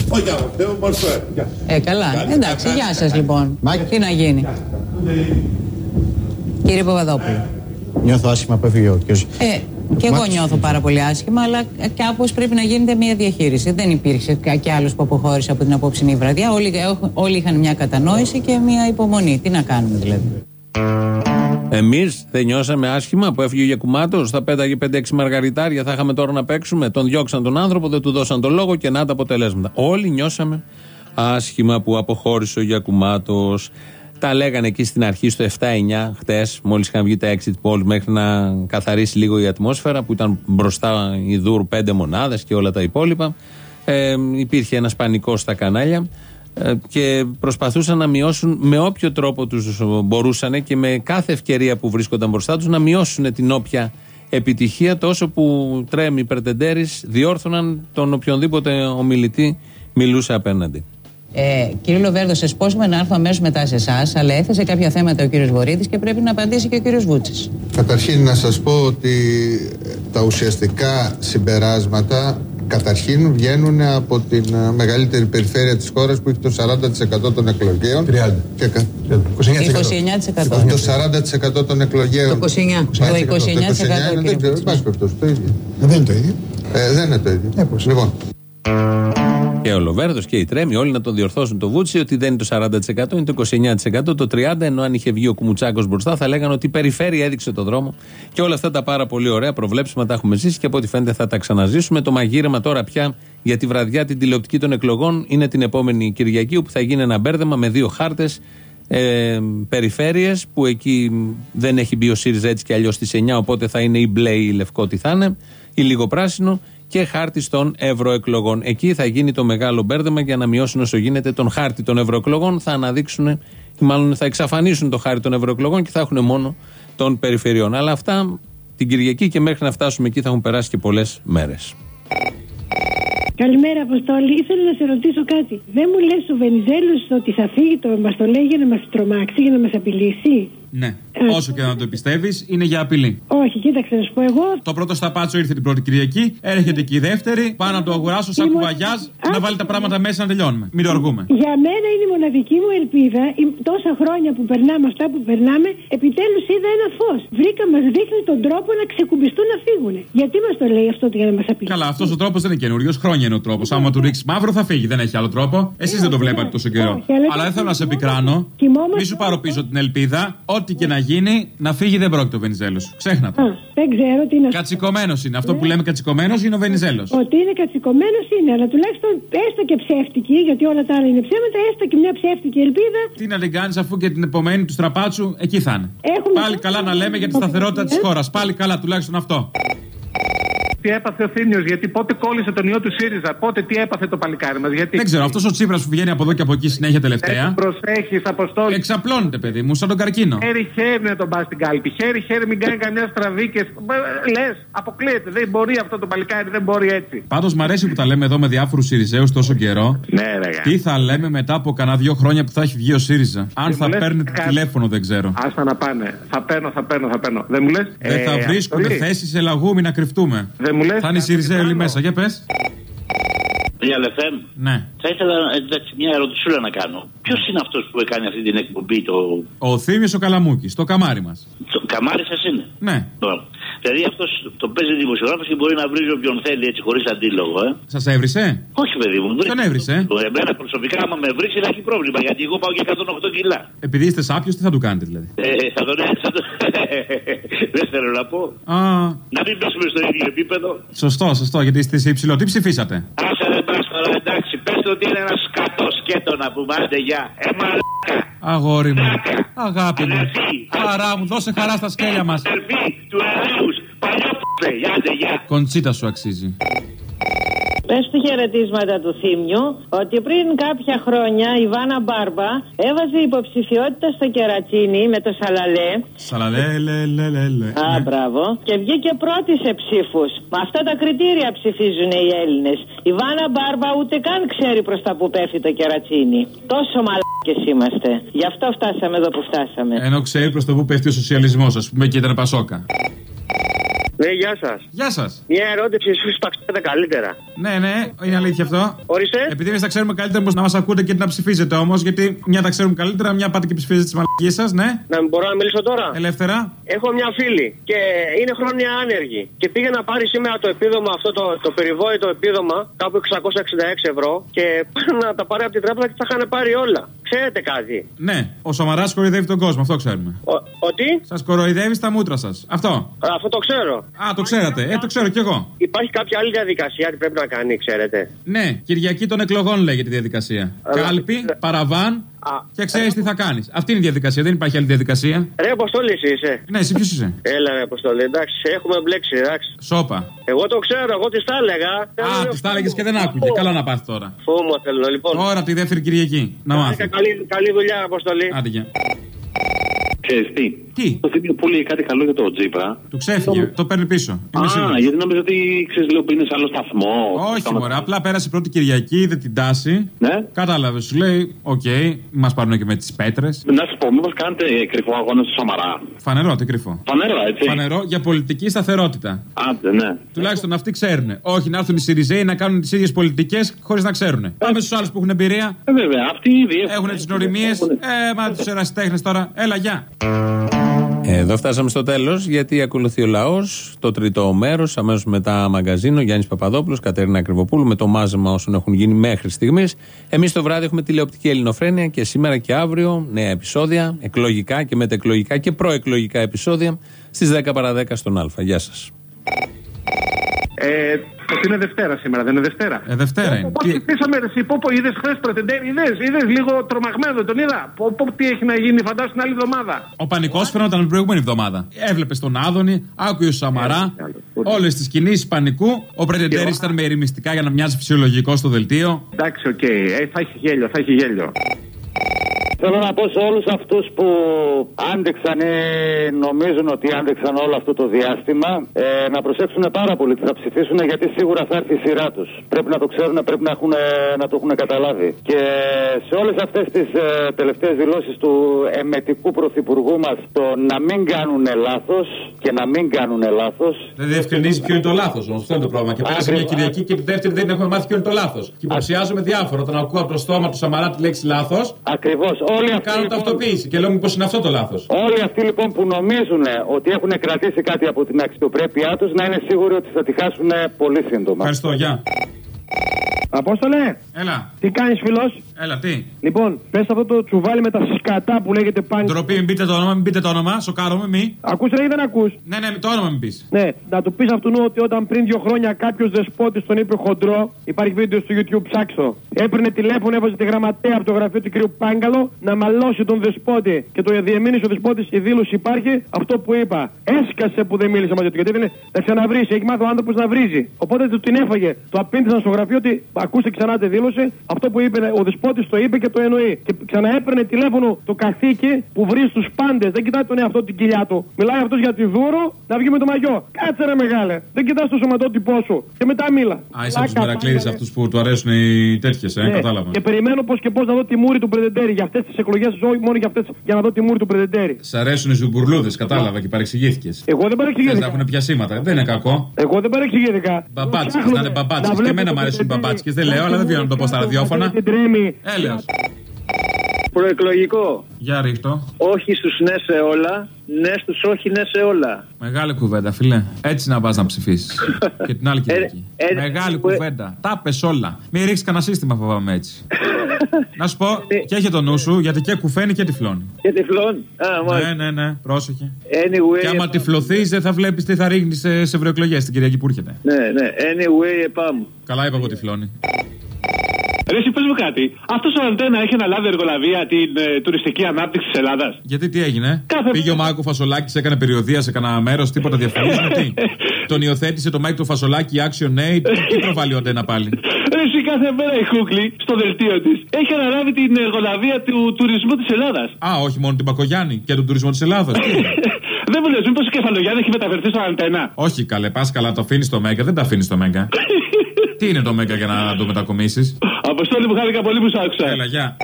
Όχι, για τον Θεό, μόλις τώρα. Γεια. Ε, καλά. Εντάξει, γεια σας λοιπόν. Τι να γίνει; Κύριε Παπαδόπουλε. Νιώθω άσχημα που έφυγε ο κύριος. Ε, και εγώ νιώθω πάρα πολύ άσχημα, αλλά κάπως πρέπει να γίνεται μια διαχείριση. Δεν υπήρξε κα- κι άλλος που αποχώρησε από την απόψινή βραδιά. Όλοι, όλοι είχαν μια κατανόηση και μια υπομονή. Τι να κάνουμε δηλαδή. Εμείς δεν νιώσαμε άσχημα που έφυγε ο Γιακουμάτο, θα πέταγε 5-6 μαργαριτάρια, θα είχαμε τώρα να παίξουμε. Τον διώξαν τον άνθρωπο, δεν του δώσαν τον λόγο και να τα αποτελέσματα. Όλοι νιώσαμε άσχημα που αποχώρησε ο Γιακουμάτος. Τα λέγανε εκεί στην αρχή στο 7-9 χτες, μόλις είχαν βγει τα exit polls μέχρι να καθαρίσει λίγο η ατμόσφαιρα που ήταν μπροστά η Δούρ 5 μονάδες και όλα τα υπόλοιπα. Ε, υπήρχε ένας πανικός στα κανάλια ε, και προσπαθούσαν να μειώσουν με όποιο τρόπο τους μπορούσαν και με κάθε ευκαιρία που βρίσκονταν μπροστά τους να μειώσουν την όποια επιτυχία τόσο που τρέμει Περτεντέρης διόρθωναν τον οποιονδήποτε ομιλητή μιλούσε απέναντι. Ε, κύριε Λοβέρδο, σε σπόσουμε να έρθω αμέσως μετά σε εσάς, αλλά έθεσε κάποια θέματα ο κύριος Βορύδης και πρέπει να απαντήσει και ο κύριος Βούτσης. Καταρχήν να σας πω ότι τα ουσιαστικά συμπεράσματα καταρχήν βγαίνουν από την ε, μεγαλύτερη περιφέρεια της χώρας που έχει το 40% των εκλογέων. 30. Και κα- 29%. Το 40% των εκλογέων. Το 29. Το Το 29% είναι, κύριε δεν ξέρω, Βούτσης. εν πάση περιπτώσει, το ίδιο. Δεν είναι το ίδιο. Ε, δεν είναι το ίδιο. λοιπόν, Και ο Λοβέρδος και οι Τρέμοι όλοι να το διορθώσουν το Βούτσι ότι δεν είναι το 40%, είναι το 29%, το 30%. Ενώ αν είχε βγει ο Κουμουτσάκος μπροστά θα λέγανε ότι η περιφέρεια έδειξε το δρόμο. Και όλα αυτά τα πάρα πολύ ωραία προβλέψιμα τα έχουμε ζήσει και από ό,τι φαίνεται θα τα ξαναζήσουμε. Το μαγείρεμα τώρα πια για τη βραδιά την τηλεοπτική των εκλογών είναι την επόμενη Κυριακή όπου θα γίνει ένα μπέρδεμα με δύο χάρτες ε, περιφέρειες που εκεί δεν έχει μπει ο ΣΥΡΙΖΑ έτσι και αλλιώς στις 9, οπότε θα είναι ή μπλε ή λευκό τι θα είναι, ή λίγο πράσινο και χάρτη των ευρωεκλογών. Εκεί θα γίνει το μεγάλο μπέρδεμα για να μειώσουν όσο γίνεται τον χάρτη των ευρωεκλογών. Θα αναδείξουν, ή μάλλον θα εξαφανίσουν το χάρτη των ευρωεκλογών και θα έχουν μόνο των περιφερειών. Αλλά αυτά την Κυριακή και μέχρι να φτάσουμε εκεί θα έχουν περάσει και πολλές μέρες. Καλημέρα, Αποστόλη. Ήθελα να σε ρωτήσω κάτι. Δεν μου λες ο Βενιζέλος ότι θα φύγει, το, μας το λέει για να μας τρομάξει, για να μας απειλήσει; Ναι. Όσο και να το πιστεύει, είναι για απειλή. Όχι, κοίταξε να σου πω εγώ. Το πρώτο σταπάτσο ήρθε την πρώτη Κυριακή, έρχεται και η δεύτερη. Πάω να το αγοράσω σαν κουβαγιά, να βάλει τα πράγματα μέσα να τελειώνουμε. Μην το αργούμε. Για μένα είναι η μοναδική μου ελπίδα, η- τόσα χρόνια που περνάμε αυτά που περνάμε, επιτέλους είδα ένα φως. Βρήκα, μας δείχνει τον τρόπο να ξεκουμπιστούν να φύγουν. Γιατί μας το λέει αυτό για να μας απειλεί. Καλά, αυτός ο τρόπος δεν είναι καινούριος. Χρόνια είναι ο τρόπος. Άμα του ρίξεις μαύρο θα φύγει. Δεν έχει άλλο τρόπο. Εσείς δεν το βλέπατε τόσο καιρό. Όχι, αλλά Αλλά δεν θέλω να σε επικράνω. Μη σου πάρω πίσω την ελπίδα. Ό,τι και να γίνει, να φύγει δεν πρόκειται ο Βενιζέλος. Ξέχνα το. Δεν ξέρω τι να σου Κατσικωμένος είναι. Αυτό που λέμε κατσικωμένος είναι ο Βενιζέλος. Ότι είναι κατσικωμένος είναι, αλλά τουλάχιστον έστω και ψεύτικη, γιατί όλα τα άλλα είναι ψέματα, έστω και μια ψεύτικη ελπίδα. Τι να την κάνεις αφού και την επομένη του στραπάτσου εκεί θα είναι. Πάλι καλά να λέμε για τη σταθερότητα της χώρας. Πάλι καλά, τουλάχιστον αυτό. Τι έπαθε ο Θήμιος, γιατί πότε κόλλησε τον ιό του ΣΥΡΙΖΑ, πότε τι έπαθε το παλικάρι μας. Γιατί... Δεν ξέρω, αυτός ο Τσίπρας που βγαίνει από εδώ και από εκεί συνέχεια τελευταία. Προσέχεις, Αποστόλη. Εξαπλώνεται, παιδί μου, σαν τον καρκίνο. Χέρι-χέρι να τον πας στην κάλπη. Χέρι-χέρι, μην κάνει καμιά στραβή και. Λες, αποκλείεται. Δεν μπορεί αυτό το παλικάρι, δεν μπορεί έτσι. Πάντως μ' αρέσει που τα λέμε εδώ με διάφορους Σιριζέους τόσο καιρό. Ναι, ρε. γα. Τι θα λέμε μετά από κανένα δύο χρόνια που θα έχει βγει ο ΣΥΡΙΖΑ; Αν μου θα λες παίρνετε κάτι. τηλέφωνο, δεν ξέρω. Άστα να πάνε. Θα παίρνω, θα παίρνω, θα παίρνω. Δεν μου λες; Δεν θα βρίσκονται θέσεις σε λαγούμι να κρυφτούμε. Δεν μου λες Θα είναι οι Σιριζέοι όλοι μέσα. Για πες. Για Λεφέμ. Ναι. Θα ήθελα εντάξει, μια ερωτησούλα να κάνω. Ποιος είναι αυτός που έκανε αυτή την εκπομπή, το, Ο Θήμιος ο Καλαμούκης, το καμάρι μας. το καμάρι σας είναι; Ναι. Τώρα, Δηλαδή αυτός το παίζει δημοσιογράφος και μπορεί να βρίζει όποιον θέλει έτσι χωρίς αντίλογο. Ε. Σας έβρισε; Όχι, παιδί μου. Ποιον έβρισε; Εμένα προσωπικά, άμα με βρει, θα έχει πρόβλημα γιατί εγώ πάω και 108 κιλά. Επειδή είστε σάπιος, τι θα του κάνετε δηλαδή; Ε, θα τον, θα τον... Δεν θέλω να πω. Α, Να μην πέσουμε στο ίδιο επίπεδο. σωστό, σωστό, γιατί είστε σε υψηλό. Τι ψηφίσατε; Άσε δεν πας τώρα, εντάξει. Πες του ότι είναι ένας σκατός σκέτο να πούμε. Άντε, γεια. Ε, μαλάκα. Αγόρι μου. Αγάπη μου. Χαρά μου, δώσε χαρά στα σκέλια μας. Αδερφή του Ελλήνους. Παλιό π***ε. Άντε, γεια. Κοντσίτα σου αξίζει. Πες του χαιρετίσματα του Θήμιου ότι πριν κάποια χρόνια η Βάνα Μπάρμπα έβαζε υποψηφιότητα στο κερατσίνι με το Σαλαλέ. Σαλαλέ, λε, λε, λε, λε. Α, μπράβο. Και βγήκε πρώτη σε ψήφους. Με αυτά τα κριτήρια ψηφίζουν οι Έλληνες. Η Βάνα Μπάρμπα ούτε καν ξέρει προς τα που πέφτει το κερατσίνι. Τόσο μαλάκες είμαστε. Γι' αυτό φτάσαμε εδώ που φτάσαμε. Ενώ ξέρει προς το που πέφτει ο σοσιαλισμός, ας πούμε, και ήταν Πασόκα. Ναι, γεια σας. Γεια σας. Μια ερώτηση, εσεί τα ξέρετε καλύτερα. Ναι, ναι, είναι αλήθεια αυτό. Ορίστε. Επειδή εμείς τα ξέρουμε καλύτερα, πώ να μας ακούτε και να ψηφίζετε όμως, γιατί μια τα ξέρουμε καλύτερα, μια πάτε και ψηφίζετε τις μαλακίες σας, ναι. Να μπορώ να μιλήσω τώρα; Ελεύθερα. Έχω μια φίλη και είναι χρόνια άνεργη. Και πήγε να πάρει σήμερα το επίδομα, αυτό το, το περιβόητο επίδομα, κάπου 666 ευρώ. Και να τα πάρει από την τράπεζα και τα είχαν πάρει όλα. Ξέρετε κάτι. Ναι, ο Σαμαράς κοροϊδεύει τον κόσμο, αυτό ξέρουμε. Ο- ότι; Σας κοροϊδεύει στα μούτρα σας. Αυτό. Α, Αυτό το ξέρω. Α, το ξέρατε. Ε, το ξέρω κι εγώ. Υπάρχει κάποια άλλη διαδικασία που πρέπει να κάνει, ξέρετε. Ναι, Κυριακή των εκλογών λέγεται η διαδικασία. Αλλά- Κάλπη, παραβάν και ξέρεις τι θα κάνεις. Αυτή είναι η διαδικασία, δεν υπάρχει άλλη διαδικασία. Ρε, Αποστόλη εσύ είσαι. Ναι, εσύ ποιος είσαι; Έλα, ρε, Αποστόλη, εντάξει, έχουμε μπλέξει, εντάξει. Σόπα. Εγώ το ξέρω, εγώ τι τα έλεγα. Α, της τα έλεγες και δεν άκουγε. Καλά να πάθεις τώρα. Φόμο θέλω, λοιπόν. Τώρα τη δεύτερη Κυριακή. Να μάθεις. Καλή, καλή δουλειά, Αποστολή. Άντε, γεια. Ξέρεις τι; Τι. Το θύμιο που λέει κάτι καλό για το Τζίπρα. Του ξέφυγε, το παίρνει πίσω. Είμαι Α, σίγουρος. γιατί νόμιζα ότι ξέρεις, λέω που είναι σε άλλο σταθμό. Όχι, μωρέ, απλά πέρασε η πρώτη Κυριακή, είδε την τάση. Ναι. Κατάλαβες, σου λέει, οκ, μας πάρουν και με τις πέτρες. Να σου πω, μήπως κάνετε κρυφό αγώνα στο Σαμαρά; Φανερό, τι κρυφό. Φανερό, έτσι. Φανερό για πολιτική σταθερότητα. Άντε, ναι. Τουλάχιστον αυτοί ξέρουν. Όχι να έρθουν οι Σιριζέοι να κάνουν τις ίδιες πολιτικές χωρίς να ξέρουν. Πάμε στους άλλους που έχουν εμπειρία. Ε, βέβαια, αυτοί ήδη Έχουν τις νοημίε. Ε, μα τους ερασιτέχνες τώρα. Έλα, γεια. Εδώ φτάσαμε στο τέλος, γιατί ακολουθεί ο λαός, το τρίτο μέρος, αμέσως μετά μαγκαζίνο, Γιάννης Παπαδόπουλος, Κατέρινα Ακριβοπούλου, με το μάζεμα όσων έχουν γίνει μέχρι στιγμής. Εμείς το βράδυ έχουμε τηλεοπτική ελληνοφρένεια και σήμερα και αύριο νέα επεισόδια, εκλογικά και μετεκλογικά και προεκλογικά επεισόδια στις 10 παρα 10 στον Α. Γεια σας. Ε, ότι είναι Δευτέρα σήμερα, δεν είναι Δευτέρα. Ε, Δευτέρα είναι. Πώ ψηφίσαμε, ρε, εσύ, πω, πω, είδες χθες πρετεντέρ, είδες, είδες λίγο τρομαγμένο, τον είδα. Πω, πω, τι έχει να γίνει, φαντάσου την άλλη εβδομάδα. Ο πανικός φαινόταν την προηγούμενη εβδομάδα. Έβλεπες τον Άδωνη, άκουγες ο Σαμαρά, όλες τις κινήσεις πανικού. Ο Πρετεντέρης ήταν με ηρεμιστικά για να μοιάζει φυσιολογικό στο δελτίο. Εντάξει, οκ, ε, θα έχει γέλιο, θα έχει γέλιο. Θέλω να πω σε όλους αυτούς που άντεξαν ή νομίζουν ότι άντεξαν όλο αυτό το διάστημα ε, να προσέξουν πάρα πολύ τι θα ψηφίσουν γιατί σίγουρα θα έρθει η σειρά τους. Πρέπει να το ξέρουν, πρέπει να, έχουν, να το έχουν καταλάβει. Και σε όλες αυτές τις ε, τελευταίες δηλώσεις του εμετικού πρωθυπουργού μας το να μην κάνουν λάθος και να μην κάνουν λάθος. Δεν διευκρινίζει ποιο είναι το λάθος όμως. Αυτό είναι το πρόβλημα. Και πέρασε μια Κυριακή και τη δεύτερη δεν έχουμε μάθει ποιο είναι το λάθος. Και υποψιάζομαι διάφορα. Όταν ακούω από το στόμα του Σαμαρά τη λέξη λάθος. Ακριβώς. Όλοι αυτοί. Κάνουν λοιπόν, ταυτοποίηση και λέω μήπως είναι αυτό το λάθος. Όλοι αυτοί λοιπόν που νομίζουν ότι έχουν κρατήσει κάτι από την αξιοπρέπειά τους να είναι σίγουροι ότι θα τη χάσουν πολύ σύντομα. Ευχαριστώ, γεια. Απόστολε! Έλα. Τι κάνεις, φιλό; Έλα, τι; Λοιπόν, πες αυτό το τσουβάλι με τα σκατά που λέγεται πάνι. Ντροπή, μην πείτε το όνομα, μην πείτε το όνομα, σοκάρομαι, μη. Ακούς ή δεν ακούς; Ναι, ναι, το όνομα μην πεις. Ναι, να του πεις αυτού ότι όταν πριν δύο χρόνια κάποιος δεσπότης τον είπε χοντρό, υπάρχει βίντεο στο YouTube, ψάξω. Έπαιρνε τηλέφωνο, έβαζε τη γραμματέα από το γραφείο του κ. Πάγκαλο να μαλώσει τον δεσπότη και το διεμήνυσε ο δεσπότης. Η δήλωση υπάρχει αυτό που είπα. Έσκασε που δεν μίλησε μαζί του γιατί δεν θα ξαναβρίσει. Έχει μάθει ο άνθρωπος να βρίζει. Οπότε του την έφαγε. Το απήντησαν στο γραφείο ότι ακούστε ξανά τη δήλωση. Αυτό που είπε ο δεσπότης το είπε και το εννοεί. Και ξαναέπαιρνε τηλέφωνο το καθήκη που βρει του πάντες. Δεν κοιτάει τον εαυτό την κοιλιά του. Μιλάει αυτός για τη δούρο να βγει με το μαγιό. Κάτσε ρε μεγάλε. Δεν κοιτάς το σωματότυπό σου. Και μετά μίλα. Α, είσαι από τους μερακλείδε αυτούς που του αρέσουν οι τέτοιες, ε, ναι. κατάλαβα. Και περιμένω πώς και πώς να δω τη μούρη του Πρεδεντέρη για αυτές τις εκλογές, όχι μόνο για αυτέ, για να δω τη μούρη του Πρεδεντέρη. Σ' αρέσουν οι ζουμπουρλούδες, κατάλαβα και παρεξηγήθηκες. Εγώ δεν παρεξηγήθηκα. Δεν έχουν πιασίματα, δεν είναι κακό. Εγώ δεν παρεξηγήθηκα. Μπαμπάτσικες, να είναι μπαμπάτσικες. Και εμένα μου αρέσουν οι μπαμπάτσικες, δεν λέω, αλλά δεν βγαίνω να το πω στα ραδιόφωνα. Έλεος. Προεκλογικό. Για ρίχτω. Όχι στους ναι σε όλα, ναι στους όχι ναι σε όλα. Μεγάλη κουβέντα, φίλε. Έτσι να πας να ψηφίσεις. και την άλλη Κυριακή. Ε, ε, Μεγάλη κουβέντα. Τα πες όλα. Μην ρίξεις κανένα σύστημα, φοβάμαι έτσι. να σου πω, και έχει το νου σου, γιατί και κουφαίνει και τυφλώνει. Και τυφλώνει. Ναι, ναι, ναι, πρόσεχε. Anyway, και άμα τυφλωθείς, δεν θα βλέπεις τι θα ρίχνεις σε, σε ευρωεκλογές την Κυριακή που έρχεται. Ναι, ναι. Anyway, επάμ. Καλά είπα εγώ τυφλώνει. Ρε, εσύ πες μου κάτι. Αυτός ο Αντένα έχει αναλάβει εργολαβία την ε, τουριστική ανάπτυξη της Ελλάδας; Γιατί τι έγινε; Κάθε... Πήγε ο Μάκο Φασολάκης, έκανε περιοδία σε κανένα μέρος, τίποτα διαφημίζει. τι; Τον υιοθέτησε το Μάικ Φασολάκη, ActionAid. τι προβάλλει ο Αντένα πάλι; Ρε, εσύ κάθε μέρα η Χούκλη στο δελτίο της έχει αναλάβει την εργολαβία του τουρισμού της Ελλάδας. Α, όχι μόνο την Πακογιάννη και τον τουρισμό της Ελλάδας. δεν μου λες, μήπως η Κεφαλογιάννη έχει μεταφερθεί στο Αντένα; Όχι, καλέ, πας καλά, το αφήνεις στο Μέγκα, δεν τα αφήνεις στο Μέγκα. Τι είναι το Μέγκα για να το μετακομίσεις; Αποστόλη μου χάρηκα πολύ που σ' άκουσα. Έλα, γεια.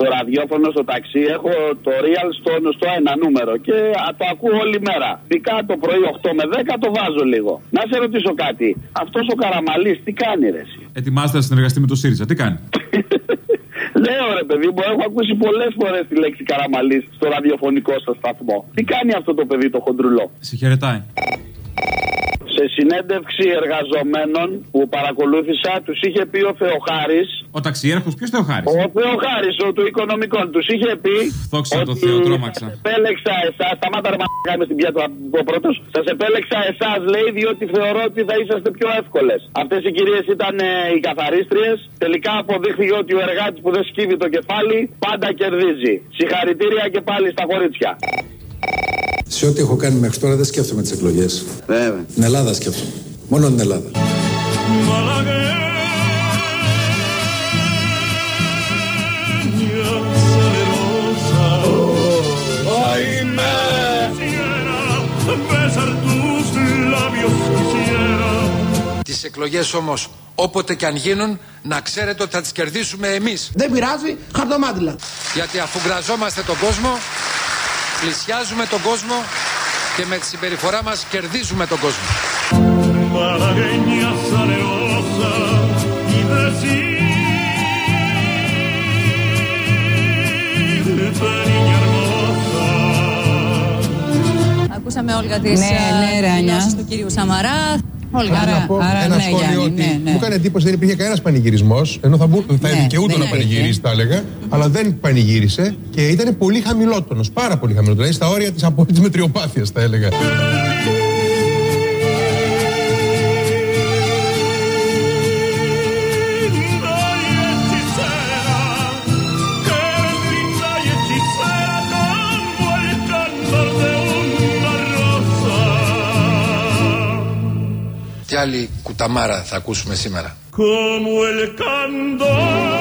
Το ραδιόφωνο στο ταξί έχω το real στο, στο ένα νούμερο και α, το ακούω όλη μέρα. Δικά το πρωί 8 με 10 το βάζω λίγο. Να σε ρωτήσω κάτι. Αυτός ο Καραμαλής τι κάνει, ρε. Εσύ; Ετοιμάστε να συνεργαστεί με το ΣΥΡΙΖΑ. Τι κάνει; Λέω ρε παιδί μου, έχω ακούσει πολλές φορές τη λέξη Καραμαλής στο ραδιοφωνικό σας σταθμό. Τι κάνει αυτό το παιδί το χοντρουλό; Συγχαιρετάει σε συνέντευξη εργαζομένων που παρακολούθησα, τους είχε πει ο Θεοχάρης. Ο ταξιέρχος, ποιος Θεοχάρης; Ο Θεοχάρης, ο του οικονομικών. Τους είχε πει. Δόξα τω Θεώ, τρόμαξα. Επέλεξα εσάς, σταμάτα ρε με στην πιάτα ο πρώτος. Σας επέλεξα εσάς, λέει, διότι θεωρώ ότι θα είσαστε πιο εύκολες. Αυτές οι κυρίες ήταν ε, οι καθαρίστριες. Τελικά αποδείχθηκε ότι ο εργάτης που δεν σκύβει το κεφάλι πάντα κερδίζει. Συγχαρητήρια και πάλι στα κορίτσια. Σε ό,τι έχω κάνει μέχρι τώρα δεν σκέφτομαι τις εκλογές. Βέβαια. Την Ελλάδα σκέφτομαι. Μόνο την Ελλάδα. Τις εκλογές όμως όποτε και αν γίνουν να ξέρετε ότι θα τις κερδίσουμε εμείς. Δεν πειράζει, χαρτομάτιλα. Γιατί αφού γραζόμαστε τον κόσμο πλησιάζουμε τον κόσμο και με τη συμπεριφορά μας κερδίζουμε τον κόσμο. Ακούσαμε όλγα τις ναι, ναι, του κύριου Σαμαρά. Όλγα, άρα, να πω άρα, ένα ναι, σχόλιο Γιάννη, ότι ναι, ναι. μου έκανε εντύπωση δεν υπήρχε κανένας πανηγυρισμός. Ενώ θα, μπου, θα ναι, δικαιούταν να πανηγυρίσει, θα έλεγα. Αλλά δεν πανηγύρισε και ήταν πολύ χαμηλότονος. Πάρα πολύ χαμηλότονος. Δηλαδή στα όρια της απόλυτης μετριοπάθειας, θα έλεγα. Άλλη κουταμάρα θα ακούσουμε σήμερα. Como el candor